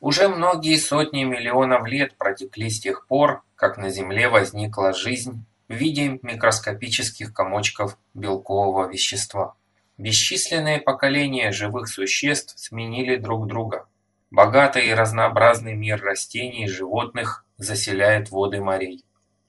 Уже многие сотни миллионов лет протекли с тех пор, как на Земле возникла жизнь в виде микроскопических комочков белкового вещества. Бесчисленные поколения живых существ сменили друг друга. Богатый и разнообразный мир растений и животных заселяет воды морей.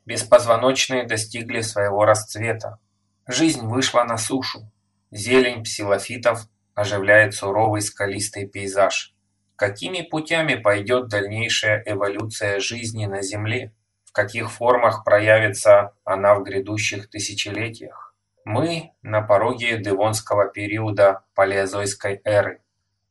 Беспозвоночные достигли своего расцвета. Жизнь вышла на сушу. Зелень псилофитов оживляет суровый скалистый пейзаж. Какими путями пойдет дальнейшая эволюция жизни на Земле? В каких формах проявится она в грядущих тысячелетиях? Мы на пороге Девонского периода Палеозойской эры.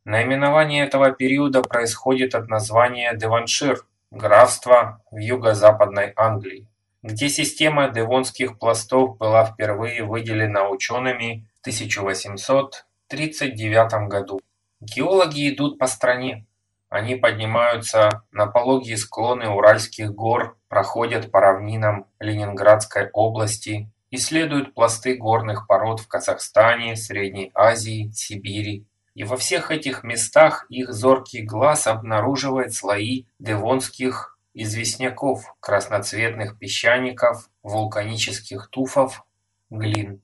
Наименование этого периода происходит от названия Девоншир, графства в юго-западной Англии, где система девонских пластов была впервые выделена учеными в 1839 году. Геологи идут по стране. Они поднимаются на пологие склоны Уральских гор, проходят по равнинам Ленинградской области, исследуют пласты горных пород в Казахстане, Средней Азии, Сибири. И во всех этих местах их зоркий глаз обнаруживает слои девонских известняков, красноцветных песчаников, вулканических туфов, глин.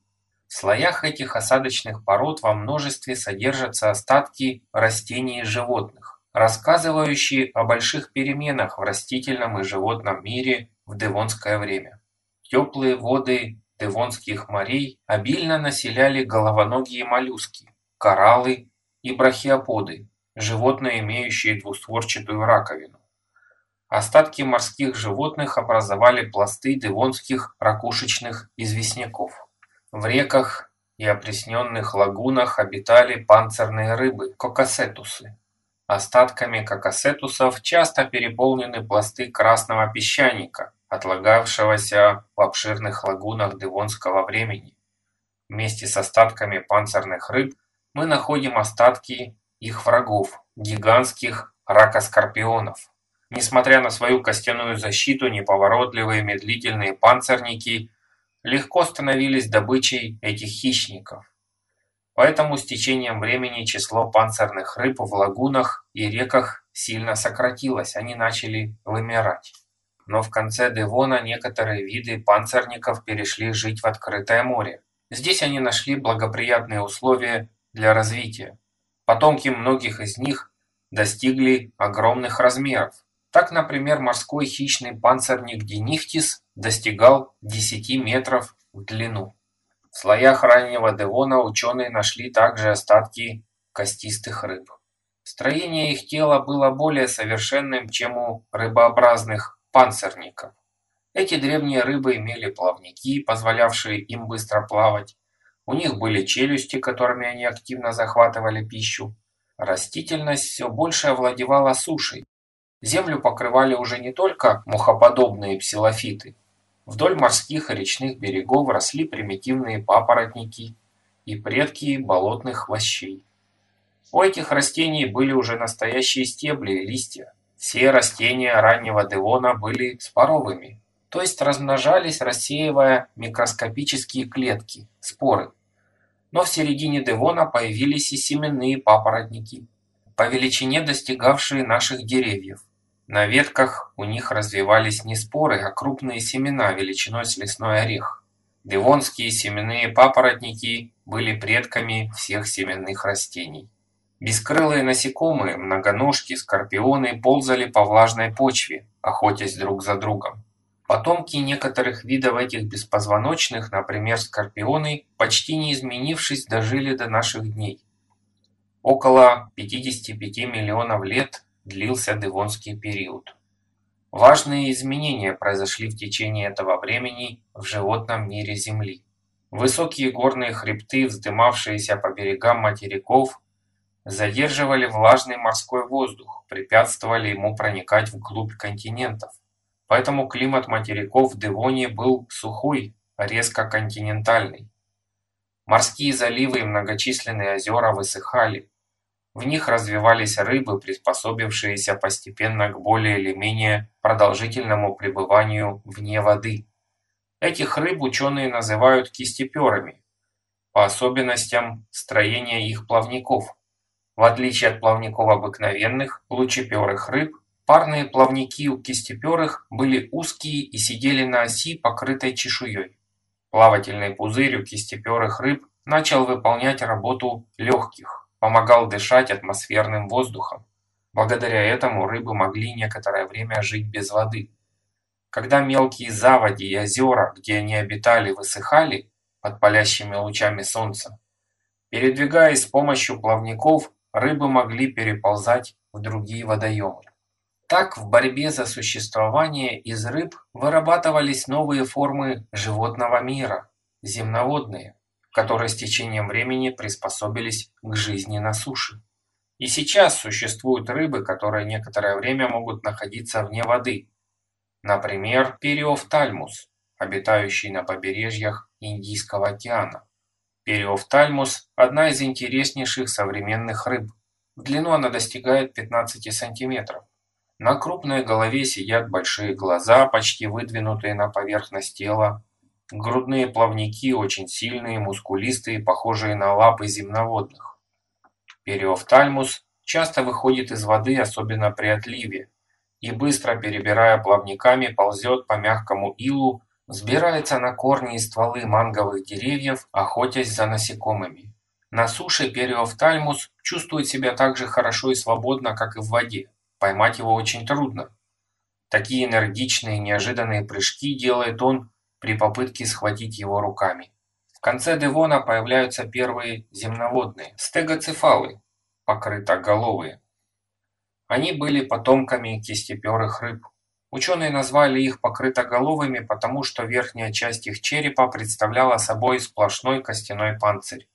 В слоях этих осадочных пород во множестве содержатся остатки растений и животных, рассказывающие о больших переменах в растительном и животном мире в девонское время. Теплые воды девонских морей обильно населяли головоногие моллюски, кораллы и брахиоподы, животные, имеющие двустворчатую раковину. Остатки морских животных образовали пласты девонских ракушечных известняков. В реках и опресненных лагунах обитали панцирные рыбы – кокосетусы. Остатками кокосетусов часто переполнены пласты красного песчаника, отлагавшегося в обширных лагунах Девонского времени. Вместе с остатками панцирных рыб мы находим остатки их врагов – гигантских ракоскорпионов. Несмотря на свою костяную защиту, неповоротливые медлительные панцирники легко становились добычей этих хищников. Поэтому с течением времени число панцирных рыб в лагунах и реках сильно сократилось, они начали вымирать. Но в конце Девона некоторые виды панцирников перешли жить в открытое море. Здесь они нашли благоприятные условия для развития. Потомки многих из них достигли огромных размеров. Так, например, морской хищный панцирник Динихтис достигал 10 метров в длину. В слоях раннего Девона ученые нашли также остатки костистых рыб. Строение их тела было более совершенным, чем у рыбообразных панцирников. Эти древние рыбы имели плавники, позволявшие им быстро плавать. У них были челюсти, которыми они активно захватывали пищу. Растительность все больше овладевала сушей. Землю покрывали уже не только мухоподобные псилофиты. Вдоль морских и речных берегов росли примитивные папоротники и предки болотных хвощей. У этих растений были уже настоящие стебли и листья. Все растения раннего Девона были споровыми, то есть размножались, рассеивая микроскопические клетки, споры. Но в середине Девона появились и семенные папоротники, по величине достигавшие наших деревьев. На ветках у них развивались не споры, а крупные семена величиной с лесной орех. Девонские семенные папоротники были предками всех семенных растений. Бескрылые насекомые, многоножки, скорпионы ползали по влажной почве, охотясь друг за другом. Потомки некоторых видов этих беспозвоночных, например, скорпионы, почти не изменившись, дожили до наших дней. Около 55 миллионов лет длился Девонский период. Важные изменения произошли в течение этого времени в животном мире Земли. Высокие горные хребты, вздымавшиеся по берегам материков, задерживали влажный морской воздух, препятствовали ему проникать вглубь континентов. Поэтому климат материков в Девоне был сухой, резко континентальный. Морские заливы и многочисленные озера высыхали, в них развивались рыбы, приспособившиеся постепенно к более или менее продолжительному пребыванию вне воды. Этих рыб ученые называют кистеперами, по особенностям строения их плавников. В отличие от плавников обыкновенных, лучеперых рыб, парные плавники у кистеперых были узкие и сидели на оси, покрытой чешуей. Плавательный пузырь у кистеперых рыб начал выполнять работу легких, помогал дышать атмосферным воздухом. Благодаря этому рыбы могли некоторое время жить без воды. Когда мелкие заводи и озера, где они обитали, высыхали под палящими лучами солнца, передвигаясь с помощью плавников, рыбы могли переползать в другие водоемы. Так в борьбе за существование из рыб вырабатывались новые формы животного мира, земноводные, которые с течением времени приспособились к жизни на суше. И сейчас существуют рыбы, которые некоторое время могут находиться вне воды. Например, периофтальмус, обитающий на побережьях Индийского океана. Периофтальмус – одна из интереснейших современных рыб. В длину она достигает 15 сантиметров. На крупной голове сидят большие глаза, почти выдвинутые на поверхность тела. Грудные плавники очень сильные, мускулистые, похожие на лапы земноводных. Периофтальмус часто выходит из воды, особенно при отливе, и быстро перебирая плавниками ползет по мягкому илу, взбирается на корни и стволы манговых деревьев, охотясь за насекомыми. На суше периофтальмус чувствует себя так же хорошо и свободно, как и в воде. Поймать его очень трудно. Такие энергичные неожиданные прыжки делает он при попытке схватить его руками. В конце Девона появляются первые земноводные – стегоцефалы, покрытоголовые. Они были потомками кистеперых рыб. Ученые назвали их покрытоголовыми, потому что верхняя часть их черепа представляла собой сплошной костяной панцирь,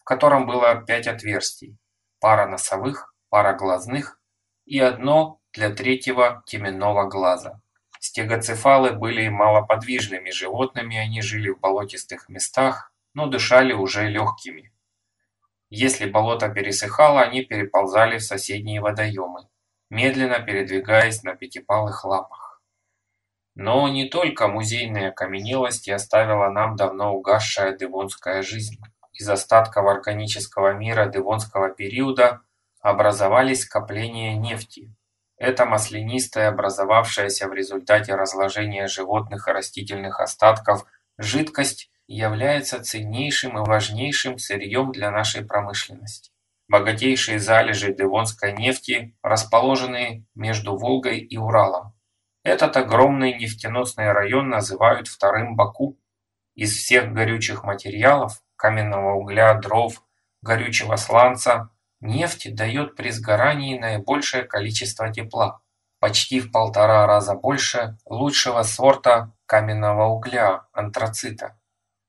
в котором было пять отверстий – пара носовых, пара глазных и одно для третьего теменного глаза. Стегоцефалы были малоподвижными животными, они жили в болотистых местах, но дышали уже легкими. Если болото пересыхало, они переползали в соседние водоемы, медленно передвигаясь на пятипалых лапах. Но не только музейные окаменелости оставила нам давно угасшая девонская жизнь. Из остатков органического мира девонского периода – образовались скопления нефти. Эта маслянистая, образовавшаяся в результате разложения животных и растительных остатков, жидкость является ценнейшим и важнейшим сырьем для нашей промышленности. Богатейшие залежи девонской нефти расположены между Волгой и Уралом. Этот огромный нефтеносный район называют вторым Баку. Из всех горючих материалов – каменного угля, дров, горючего сланца Нефть дает при сгорании наибольшее количество тепла, почти в полтора раза больше лучшего сорта каменного угля – антрацита,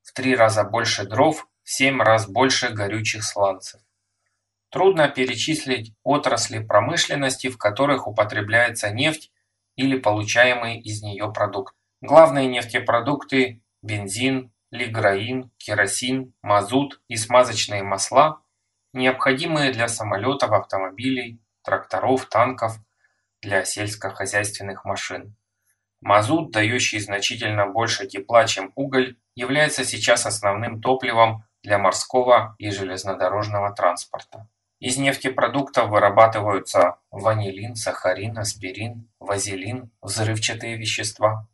в три раза больше дров, в семь раз больше горючих сланцев. Трудно перечислить отрасли промышленности, в которых употребляется нефть или получаемый из нее продукт. Главные нефтепродукты – бензин, лиграин, керосин, мазут и смазочные масла необходимые для самолетов, автомобилей, тракторов, танков, для сельскохозяйственных машин. Мазут, дающий значительно больше тепла, чем уголь, является сейчас основным топливом для морского и железнодорожного транспорта. Из нефтепродуктов вырабатываются ванилин, сахарин, аспирин, вазелин, взрывчатые вещества.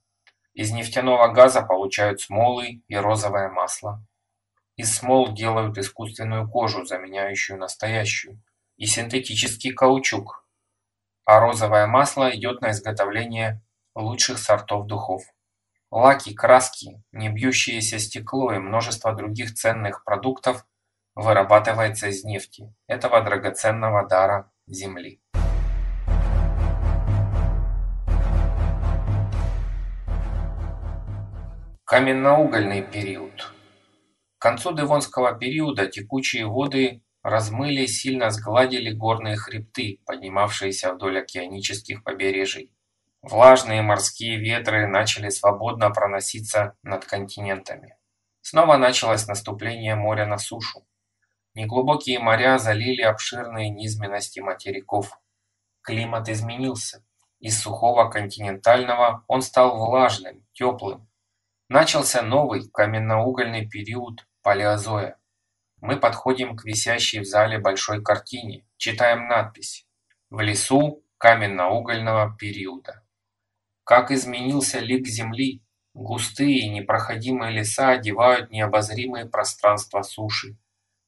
Из нефтяного газа получают смолы и розовое масло. Из смол делают искусственную кожу, заменяющую настоящую, и синтетический каучук, а розовое масло идет на изготовление лучших сортов духов. Лаки, краски, небьющееся стекло и множество других ценных продуктов вырабатывается из нефти, этого драгоценного дара Земли. Каменноугольный период к концу Девонского периода текучие воды размыли сильно сгладили горные хребты, поднимавшиеся вдоль океанических побережий. Влажные морские ветры начали свободно проноситься над континентами. Снова началось наступление моря на сушу. Неглубокие моря залили обширные низменности материков. Климат изменился. Из сухого континентального он стал влажным, теплым. Начался новый каменноугольный период Палеозоя. Мы подходим к висящей в зале большой картине, читаем надпись «В лесу каменно-угольного периода». Как изменился лик земли, густые непроходимые леса одевают необозримые пространства суши.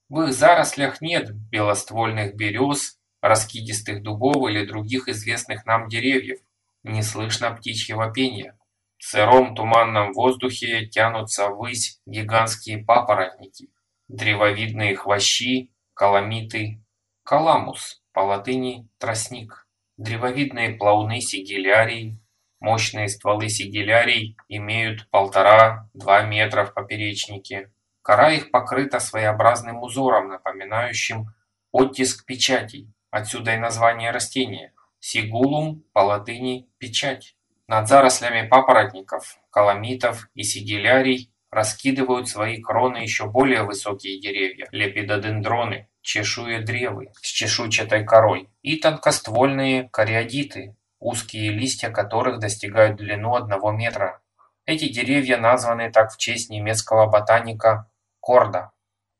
В их зарослях нет белоствольных берез, раскидистых дубов или других известных нам деревьев, не слышно птичьего пения. В сыром туманном воздухе тянутся ввысь гигантские папоротники, древовидные хвощи, каламиты, каламус, по латыни тростник, древовидные плауны сигилярии, мощные стволы сигилярий имеют полтора-два метра в поперечнике. Кора их покрыта своеобразным узором, напоминающим оттиск печатей, отсюда и название растения – сигулум по латыни «печать». Над зарослями папоротников, каламитов и сигилярий раскидывают свои кроны еще более высокие деревья – лепидодендроны, чешуедревы с чешуйчатой корой и тонкоствольные кариодиты, узкие листья которых достигают длину одного метра. Эти деревья названы так в честь немецкого ботаника Корда.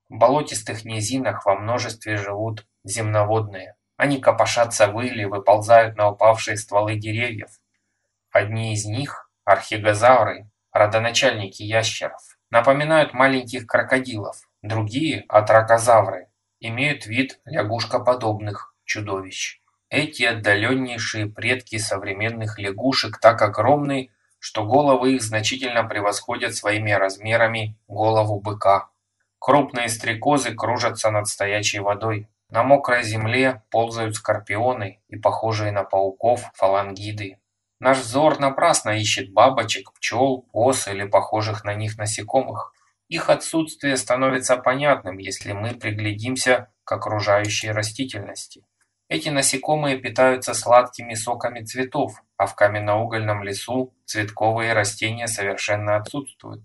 В болотистых низинах во множестве живут земноводные. Они копошатся в иле, выползают на упавшие стволы деревьев. Одни из них, архигозавры, родоначальники ящеров, напоминают маленьких крокодилов, другие, атракозавры, имеют вид лягушкоподобных чудовищ. Эти отдаленнейшие предки современных лягушек так огромны, что головы их значительно превосходят своими размерами голову быка. Крупные стрекозы кружатся над стоячей водой. На мокрой земле ползают скорпионы и похожие на пауков фалангиды. Наш взор напрасно ищет бабочек, пчел, ос или похожих на них насекомых. Их отсутствие становится понятным, если мы приглядимся к окружающей растительности. Эти насекомые питаются сладкими соками цветов, а в каменноугольном лесу цветковые растения совершенно отсутствуют.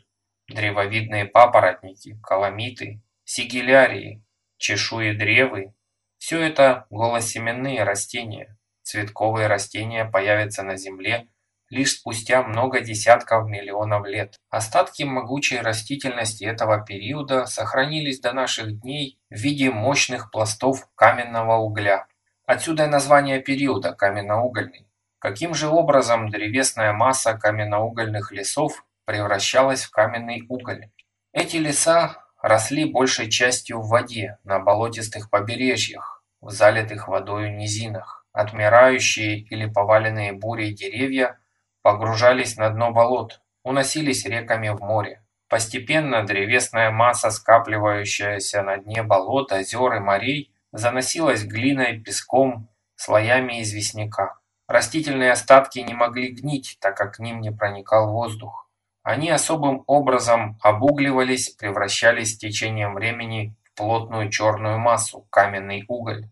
Древовидные папоротники, каламиты, сигилярии, чешуедревы – все это голосеменные растения. Цветковые растения появятся на Земле лишь спустя много десятков миллионов лет. Остатки могучей растительности этого периода сохранились до наших дней в виде мощных пластов каменного угля. Отсюда и название периода – каменноугольный. Каким же образом древесная масса каменноугольных лесов превращалась в каменный уголь? Эти леса росли большей частью в воде, на болотистых побережьях, в залитых водою низинах. Отмирающие или поваленные бурей деревья погружались на дно болот, уносились реками в море. Постепенно древесная масса, скапливающаяся на дне болот, озер и морей, заносилась глиной, песком, слоями известняка. Растительные остатки не могли гнить, так как к ним не проникал воздух. Они особым образом обугливались, превращались с течением времени в плотную черную массу, каменный уголь.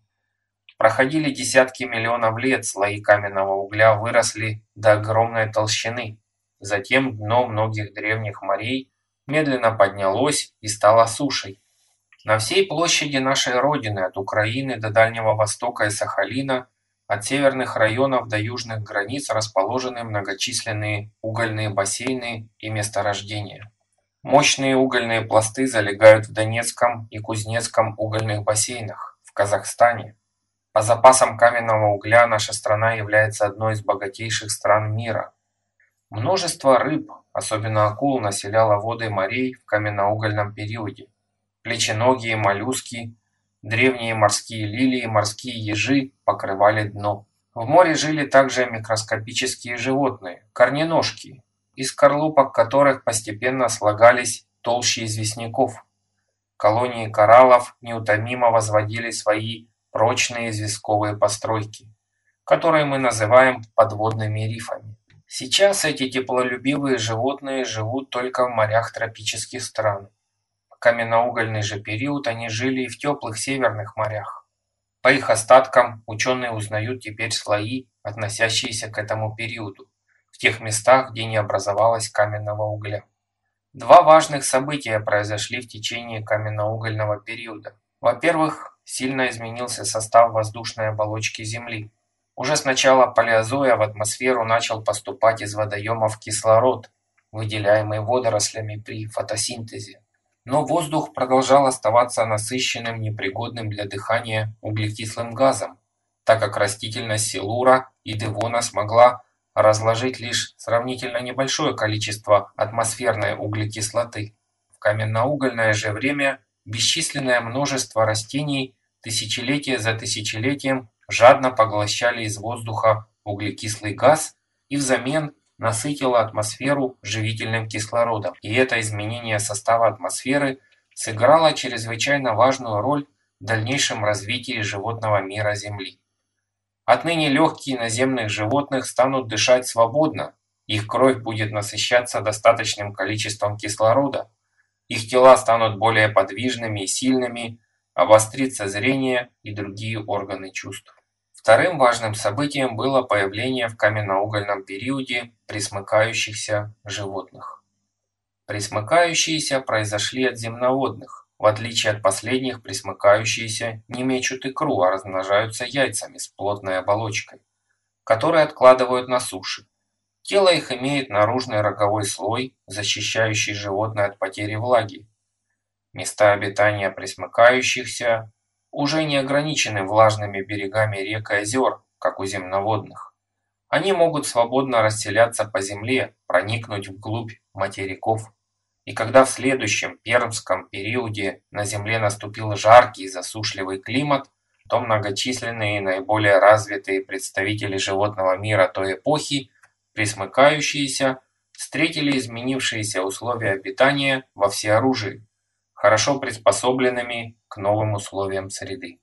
Проходили десятки миллионов лет, слои каменного угля выросли до огромной толщины. Затем дно многих древних морей медленно поднялось и стало сушей. На всей площади нашей Родины, от Украины до Дальнего Востока и Сахалина, от северных районов до южных границ расположены многочисленные угольные бассейны и месторождения. Мощные угольные пласты залегают в Донецком и Кузнецком угольных бассейнах, в Казахстане. По запасам каменного угля наша страна является одной из богатейших стран мира. Множество рыб, особенно акул, населяло воды морей в каменноугольном периоде плеченогие моллюски, древние морские лилии, морские ежи покрывали дно. В море жили также микроскопические животные, корненожки, из скорлупок которых постепенно слагались толщи известняков. Колонии кораллов неутомимо возводили свои прочные известковые постройки, которые мы называем подводными рифами. Сейчас эти теплолюбивые животные живут только в морях тропических стран каменноугольный же период они жили и в теплых северных морях. По их остаткам ученые узнают теперь слои, относящиеся к этому периоду, в тех местах, где не образовалось каменного угля. Два важных события произошли в течение каменноугольного периода. Во-первых, сильно изменился состав воздушной оболочки Земли. Уже с начала палеозоя в атмосферу начал поступать из водоемов кислород, выделяемый водорослями при фотосинтезе. Но воздух продолжал оставаться насыщенным непригодным для дыхания углекислым газом, так как растительность Силура и Девона смогла разложить лишь сравнительно небольшое количество атмосферной углекислоты. В каменноугольное же время бесчисленное множество растений тысячелетие за тысячелетием жадно поглощали из воздуха углекислый газ и взамен насытило атмосферу живительным кислородом. И это изменение состава атмосферы сыграло чрезвычайно важную роль в дальнейшем развитии животного мира Земли. Отныне легкие наземных животных станут дышать свободно, их кровь будет насыщаться достаточным количеством кислорода, их тела станут более подвижными и сильными, обострится зрение и другие органы чувств. Вторым важным событием было появление в каменноугольном периоде пресмыкающихся животных. Пресмыкающиеся произошли от земноводных. В отличие от последних, пресмыкающиеся не мечут икру, а размножаются яйцами с плотной оболочкой, которые откладывают на суше. Тело их имеет наружный роговой слой, защищающий животное от потери влаги. Места обитания пресмыкающихся уже не ограничены влажными берегами рек и озер, как у земноводных. Они могут свободно расселяться по земле, проникнуть вглубь материков. И когда в следующем пермском периоде на Земле наступил жаркий засушливый климат, то многочисленные и наиболее развитые представители животного мира той эпохи, присмыкающиеся, встретили изменившиеся условия обитания во всеоружии, хорошо приспособленными к новым условиям среды.